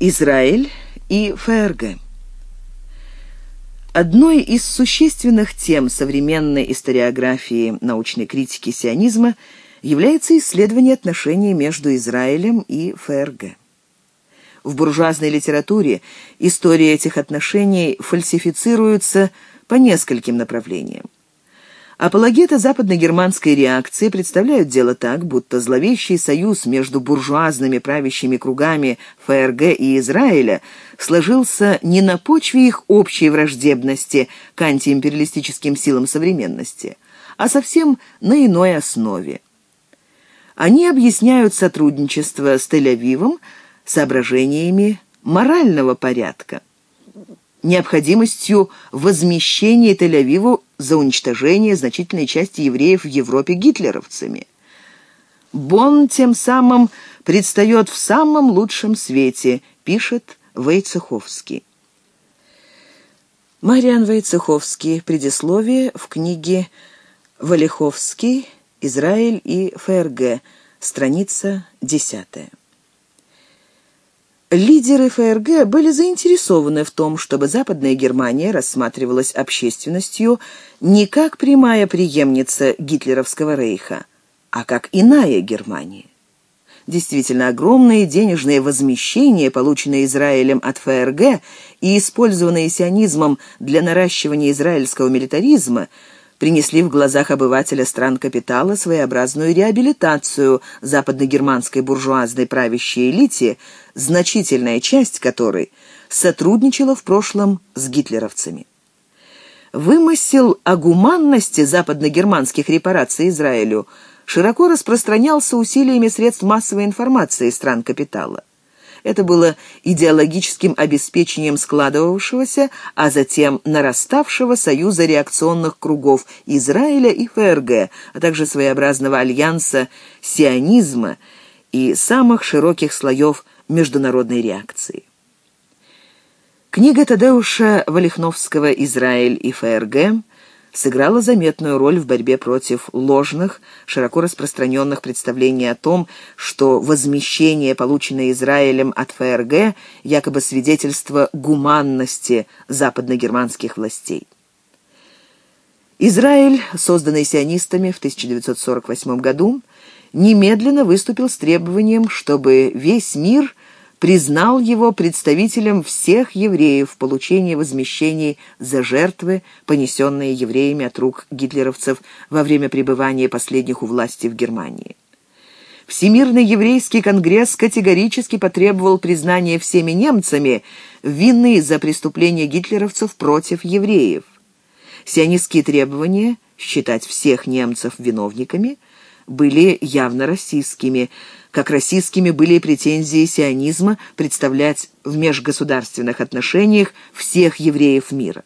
Израиль и ФРГ. Одной из существенных тем современной историографии научной критики сионизма является исследование отношений между Израилем и ФРГ. В буржуазной литературе история этих отношений фальсифицируется по нескольким направлениям. Апологеты западно-германской реакции представляют дело так, будто зловещий союз между буржуазными правящими кругами ФРГ и Израиля сложился не на почве их общей враждебности к антиимпериалистическим силам современности, а совсем на иной основе. Они объясняют сотрудничество с Тель-Авивом соображениями морального порядка необходимостью возмещения Тель-Авиву за уничтожение значительной части евреев в Европе гитлеровцами. Бонн тем самым предстает в самом лучшем свете, пишет Войцеховский. Мариан Войцеховский. Предисловие в книге «Валиховский. Израиль и ФРГ». Страница десятая. Лидеры ФРГ были заинтересованы в том, чтобы Западная Германия рассматривалась общественностью не как прямая преемница гитлеровского рейха, а как иная Германия. Действительно, огромные денежные возмещения, полученные Израилем от ФРГ и использованные сионизмом для наращивания израильского милитаризма – принесли в глазах обывателя стран капитала своеобразную реабилитацию западногерманской буржуазной правящей элите, значительная часть которой сотрудничала в прошлом с гитлеровцами. Вымысел о гуманности западногерманских репараций Израилю широко распространялся усилиями средств массовой информации стран капитала. Это было идеологическим обеспечением складывавшегося, а затем нараставшего союза реакционных кругов Израиля и ФРГ, а также своеобразного альянса сионизма и самых широких слоев международной реакции. Книга Тадеуша Валихновского «Израиль и ФРГ» сыграла заметную роль в борьбе против ложных, широко распространенных представлений о том, что возмещение, полученное Израилем от ФРГ, якобы свидетельство гуманности западногерманских властей. Израиль, созданный сионистами в 1948 году, немедленно выступил с требованием, чтобы весь мир – признал его представителем всех евреев в получении возмещений за жертвы, понесенные евреями от рук гитлеровцев во время пребывания последних у власти в Германии. Всемирный еврейский конгресс категорически потребовал признания всеми немцами вины за преступления гитлеровцев против евреев. Сионистские требования считать всех немцев виновниками были явно российскими – как российскими были претензии сионизма представлять в межгосударственных отношениях всех евреев мира.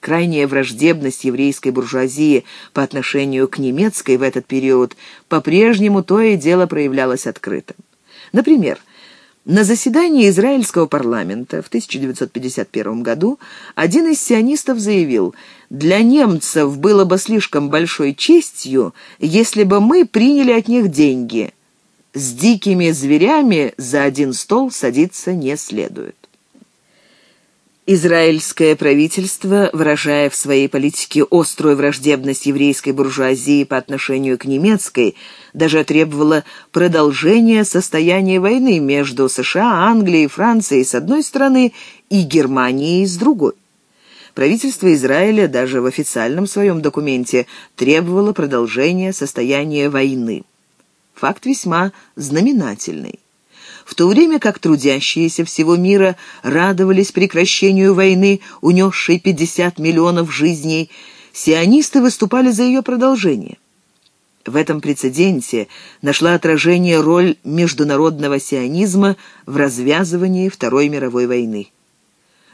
Крайняя враждебность еврейской буржуазии по отношению к немецкой в этот период по-прежнему то и дело проявлялась открыто. Например, на заседании израильского парламента в 1951 году один из сионистов заявил, «Для немцев было бы слишком большой честью, если бы мы приняли от них деньги, с дикими зверями за один стол садиться не следует. Израильское правительство, выражая в своей политике острую враждебность еврейской буржуазии по отношению к немецкой, даже требовало продолжения состояния войны между США, Англией, Францией с одной стороны и Германией с другой. Правительство Израиля даже в официальном своем документе требовало продолжения состояния войны. Факт весьма знаменательный. В то время как трудящиеся всего мира радовались прекращению войны, унесшей 50 миллионов жизней, сионисты выступали за ее продолжение. В этом прецеденте нашла отражение роль международного сионизма в развязывании Второй мировой войны.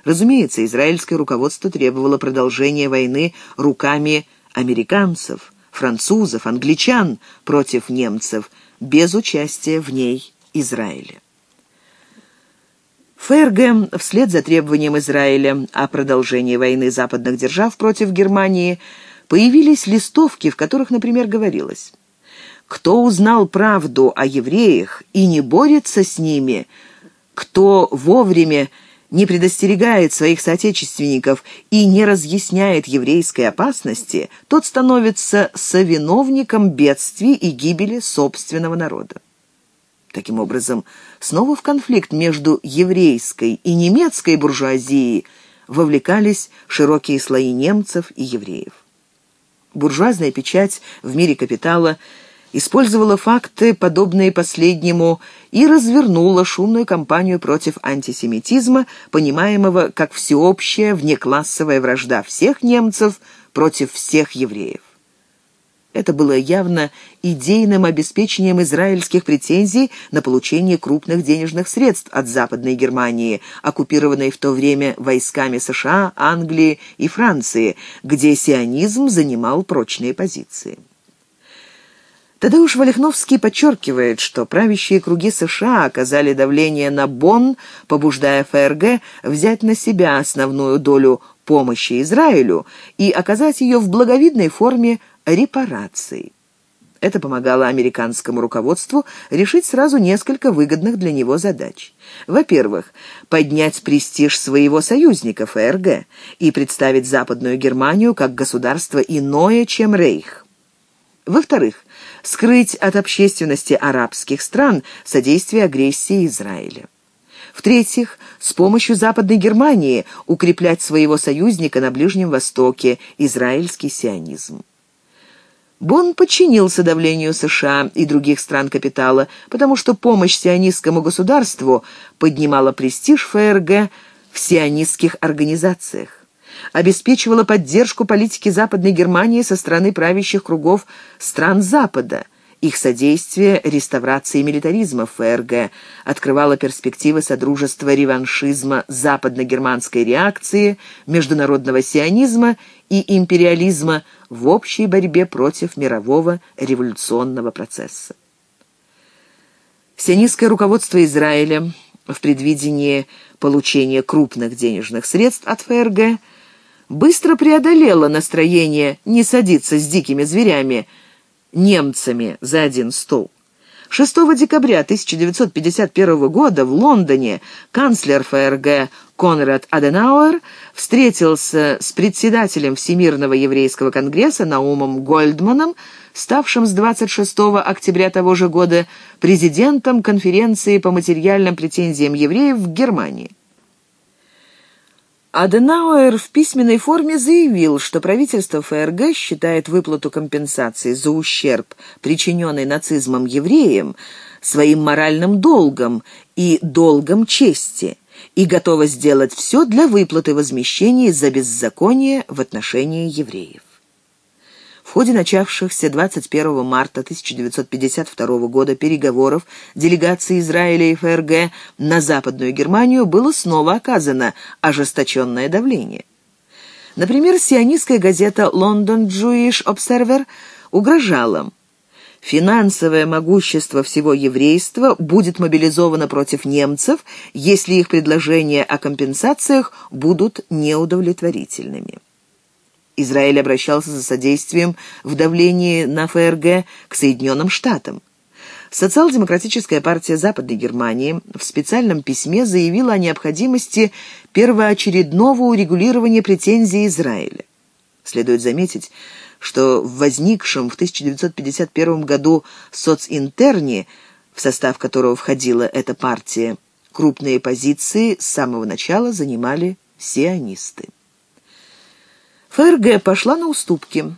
Разумеется, израильское руководство требовало продолжения войны руками американцев – французов, англичан против немцев, без участия в ней Израиля. ФРГ вслед за требованием Израиля о продолжении войны западных держав против Германии появились листовки, в которых, например, говорилось «Кто узнал правду о евреях и не борется с ними, Кто вовремя не предостерегает своих соотечественников и не разъясняет еврейской опасности, тот становится совиновником бедствий и гибели собственного народа. Таким образом, снова в конфликт между еврейской и немецкой буржуазией вовлекались широкие слои немцев и евреев. Буржуазная печать в мире капитала использовала факты, подобные последнему, и развернула шумную кампанию против антисемитизма, понимаемого как всеобщая внеклассовая вражда всех немцев против всех евреев. Это было явно идейным обеспечением израильских претензий на получение крупных денежных средств от Западной Германии, оккупированной в то время войсками США, Англии и Франции, где сионизм занимал прочные позиции. Тадeusz Валихновский подчеркивает, что правящие круги США оказали давление на Бонн, побуждая ФРГ взять на себя основную долю помощи Израилю и оказать ее в благовидной форме репараций. Это помогало американскому руководству решить сразу несколько выгодных для него задач. Во-первых, поднять престиж своего союзника ФРГ и представить Западную Германию как государство иное, чем Рейх. Во-вторых, скрыть от общественности арабских стран содействие агрессии Израиля. В-третьих, с помощью Западной Германии укреплять своего союзника на Ближнем Востоке, израильский сионизм. Бон подчинился давлению США и других стран капитала, потому что помощь сионистскому государству поднимала престиж ФРГ в сионистских организациях обеспечивала поддержку политики Западной Германии со стороны правящих кругов стран Запада. Их содействие реставрации милитаризма ФРГ открывало перспективы содружества реваншизма западно-германской реакции, международного сионизма и империализма в общей борьбе против мирового революционного процесса. Сионистское руководство Израиля в предвидении получения крупных денежных средств от ФРГ – быстро преодолела настроение не садиться с дикими зверями, немцами за один стол. 6 декабря 1951 года в Лондоне канцлер ФРГ Конрад Аденауэр встретился с председателем Всемирного еврейского конгресса Наумом Гольдманом, ставшим с 26 октября того же года президентом конференции по материальным претензиям евреев в Германии. Аденауэр в письменной форме заявил, что правительство ФРГ считает выплату компенсации за ущерб, причиненный нацизмом евреям, своим моральным долгом и долгом чести, и готово сделать все для выплаты возмещения за беззаконие в отношении евреев. В ходе начавшихся 21 марта 1952 года переговоров делегации Израиля и ФРГ на Западную Германию было снова оказано ожесточенное давление. Например, сионистская газета «London Jewish Observer» угрожала Финансовое могущество всего еврейства будет мобилизовано против немцев, если их предложения о компенсациях будут неудовлетворительными. Израиль обращался за содействием в давлении на ФРГ к Соединенным Штатам. Социал-демократическая партия Западной Германии в специальном письме заявила о необходимости первоочередного урегулирования претензий Израиля. Следует заметить, что в возникшем в 1951 году социнтерне, в состав которого входила эта партия, крупные позиции с самого начала занимали сионисты. ФРГ пошла на уступки.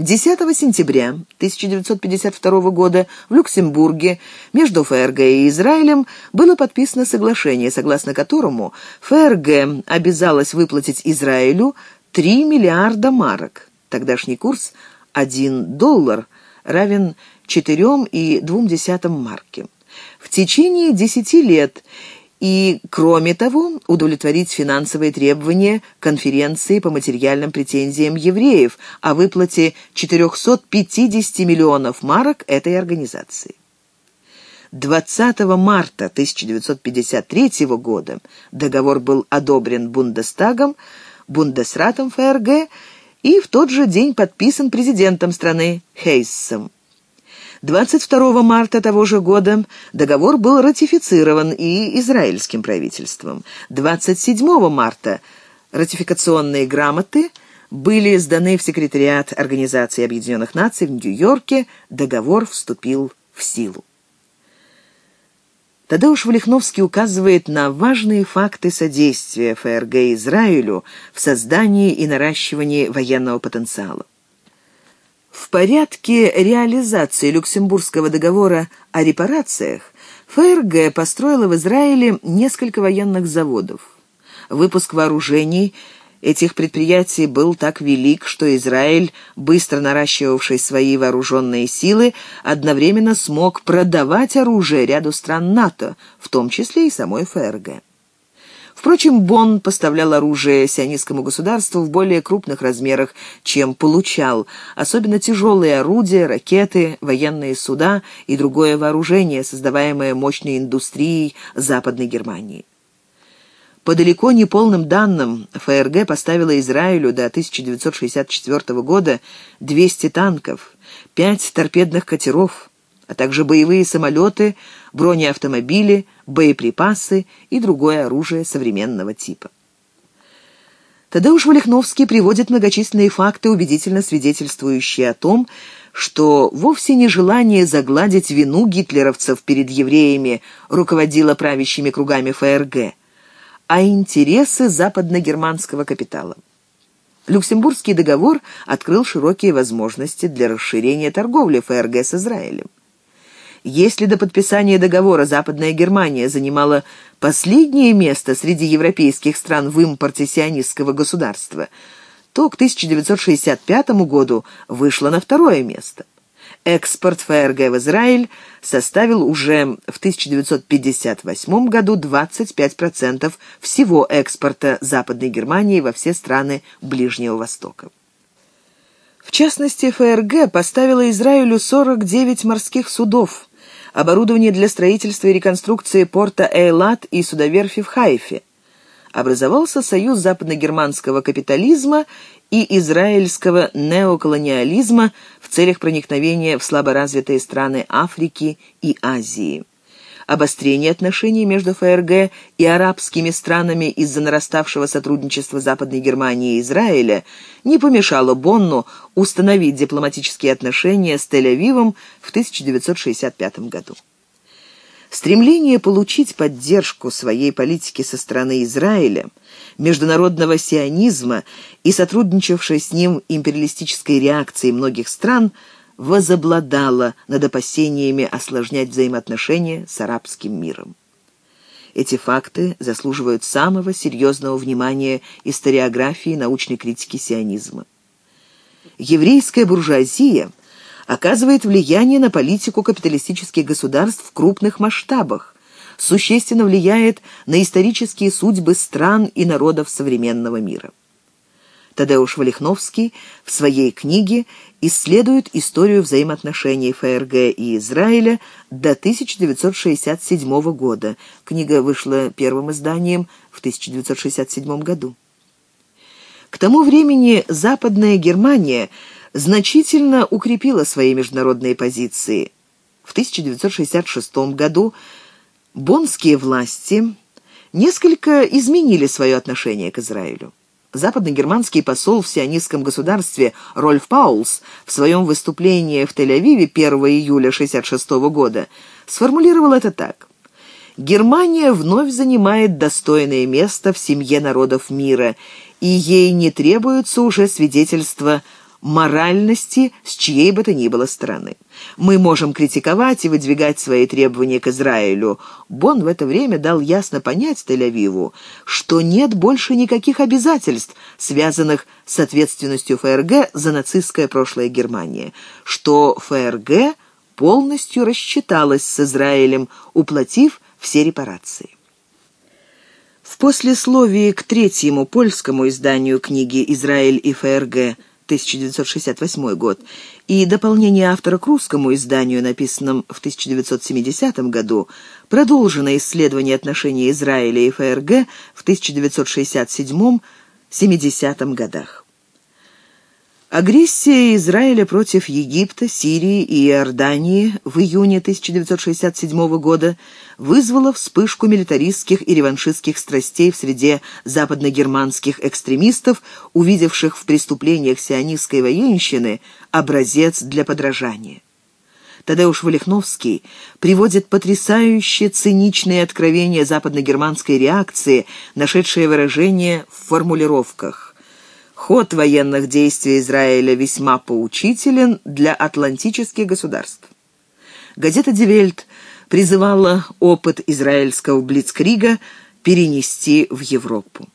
10 сентября 1952 года в Люксембурге между ФРГ и Израилем было подписано соглашение, согласно которому ФРГ обязалась выплатить Израилю 3 миллиарда марок. Тогдашний курс 1 доллар равен 4,2 марки. В течение 10 лет и, кроме того, удовлетворить финансовые требования конференции по материальным претензиям евреев о выплате 450 миллионов марок этой организации. 20 марта 1953 года договор был одобрен Бундестагом, Бундесратом ФРГ и в тот же день подписан президентом страны Хейссом. 22 марта того же года договор был ратифицирован и израильским правительством. 27 марта ратификационные грамоты были сданы в секретариат Организации Объединенных Наций в Нью-Йорке, договор вступил в силу. Тадеуш Валихновский указывает на важные факты содействия ФРГ Израилю в создании и наращивании военного потенциала. В порядке реализации Люксембургского договора о репарациях ФРГ построила в Израиле несколько военных заводов. Выпуск вооружений этих предприятий был так велик, что Израиль, быстро наращивавший свои вооруженные силы, одновременно смог продавать оружие ряду стран НАТО, в том числе и самой ФРГ. Впрочем, Бонн поставлял оружие сионистскому государству в более крупных размерах, чем получал, особенно тяжелые орудия, ракеты, военные суда и другое вооружение, создаваемое мощной индустрией Западной Германии. По далеко не полным данным, ФРГ поставила Израилю до 1964 года 200 танков, 5 торпедных катеров, а также боевые самолеты, бронеавтомобили, боеприпасы и другое оружие современного типа. Тадеуш Валихновский приводит многочисленные факты, убедительно свидетельствующие о том, что вовсе не желание загладить вину гитлеровцев перед евреями руководило правящими кругами ФРГ, а интересы западногерманского капитала. Люксембургский договор открыл широкие возможности для расширения торговли ФРГ с Израилем. Если до подписания договора Западная Германия занимала последнее место среди европейских стран в импорте сионистского государства, то к 1965 году вышла на второе место. Экспорт ФРГ в Израиль составил уже в 1958 году 25% всего экспорта Западной Германии во все страны Ближнего Востока. В частности, ФРГ поставила Израилю 49 морских судов, оборудование для строительства и реконструкции порта Эйлат и судоверфи в Хайфе. Образовался союз западногерманского капитализма и израильского неоколониализма в целях проникновения в слаборазвитые страны Африки и Азии обострение отношений между ФРГ и арабскими странами из-за нараставшего сотрудничества Западной Германии и Израиля не помешало Бонну установить дипломатические отношения с Тель-Авивом в 1965 году. Стремление получить поддержку своей политики со стороны Израиля, международного сионизма и сотрудничавшей с ним империалистической реакции многих стран – возобладала над опасениями осложнять взаимоотношения с арабским миром. Эти факты заслуживают самого серьезного внимания историографии научной критики сионизма. Еврейская буржуазия оказывает влияние на политику капиталистических государств в крупных масштабах, существенно влияет на исторические судьбы стран и народов современного мира. Тадеуш Валихновский в своей книге исследует историю взаимоотношений ФРГ и Израиля до 1967 года. Книга вышла первым изданием в 1967 году. К тому времени Западная Германия значительно укрепила свои международные позиции. В 1966 году боннские власти несколько изменили свое отношение к Израилю. Западногерманский посол в сионистском государстве Рольф Паулс в своем выступлении в Тель-Авиве 1 июля 1966 года сформулировал это так. «Германия вновь занимает достойное место в семье народов мира, и ей не требуется уже свидетельство моральности с чьей бы то ни было стороны. Мы можем критиковать и выдвигать свои требования к Израилю. Бон в это время дал ясно понять Тель-Авиву, что нет больше никаких обязательств, связанных с ответственностью ФРГ за нацистское прошлое Германии, что ФРГ полностью рассчиталась с Израилем, уплатив все репарации. В послесловии к третьему польскому изданию книги «Израиль и ФРГ» 1968 год, и дополнение автора к русскому изданию, написанном в 1970 году, продолжено исследование отношений Израиля и ФРГ в 1967-70 годах. Агрессия Израиля против Египта, Сирии и Иордании в июне 1967 года вызвала вспышку милитаристских и реваншистских страстей в среде западногерманских экстремистов, увидевших в преступлениях сионистской военщины образец для подражания. Тадеуш Валихновский приводит потрясающе циничные откровения западногерманской реакции, нашедшие выражение в формулировках. Ход военных действий Израиля весьма поучителен для атлантических государств. Газета «Ди Вельт» призывала опыт израильского блицкрига перенести в Европу.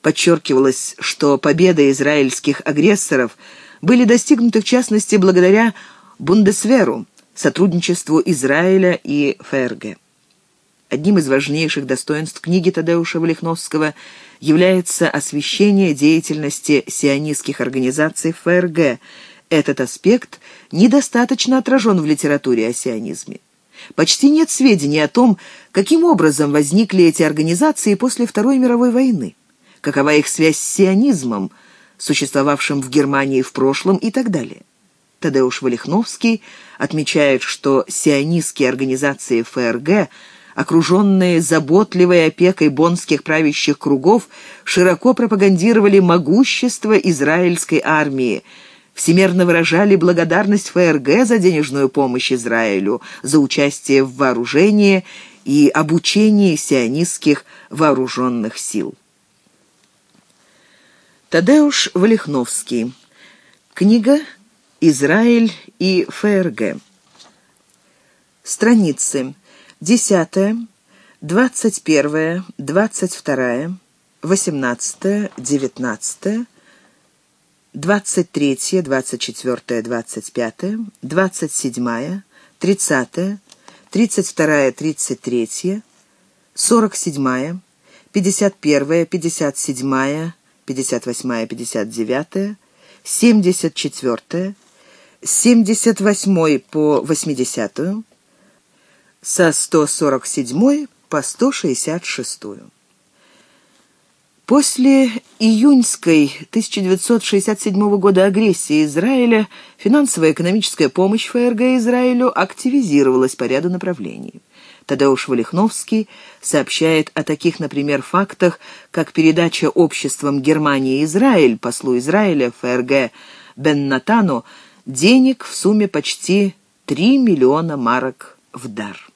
Подчеркивалось, что победы израильских агрессоров были достигнуты в частности благодаря Бундесверу, сотрудничеству Израиля и ФРГ. Одним из важнейших достоинств книги Тадеуша Валихновского является освещение деятельности сионистских организаций ФРГ. Этот аспект недостаточно отражен в литературе о сионизме. Почти нет сведений о том, каким образом возникли эти организации после Второй мировой войны, какова их связь с сионизмом, существовавшим в Германии в прошлом и так далее. Тадеуш Валихновский отмечает, что сионистские организации ФРГ – окруженные заботливой опекой бонских правящих кругов, широко пропагандировали могущество израильской армии, всемерно выражали благодарность ФРГ за денежную помощь Израилю, за участие в вооружении и обучении сионистских вооруженных сил. Тадеуш Валихновский. Книга «Израиль и ФРГ». Страницы Десятое, двадцать первое, двадцать второе, восемнадцатое, девятнадцатое, двадцать третье, двадцать четвертое, двадцать пятое, двадцать седьмая, тридцатая, тридцать вторая, тридцать третья, сорок седьмая, пятьдесят первая, пятьдесят седьмая, пятьдесят восьмая, пятьдесят девятая, семьдесят четвертая, семьдесят восьмой по восьмидесятую, со 147 по 166. После июньской 1967 года агрессии Израиля финансовая и экономическая помощь ФРГ Израилю активизировалась по ряду направлений. Тадеуш Валихновский сообщает о таких, например, фактах, как передача обществом Германии и Израиль, послу Израиля ФРГ Беннатану, денег в сумме почти 3 миллиона марок в дар.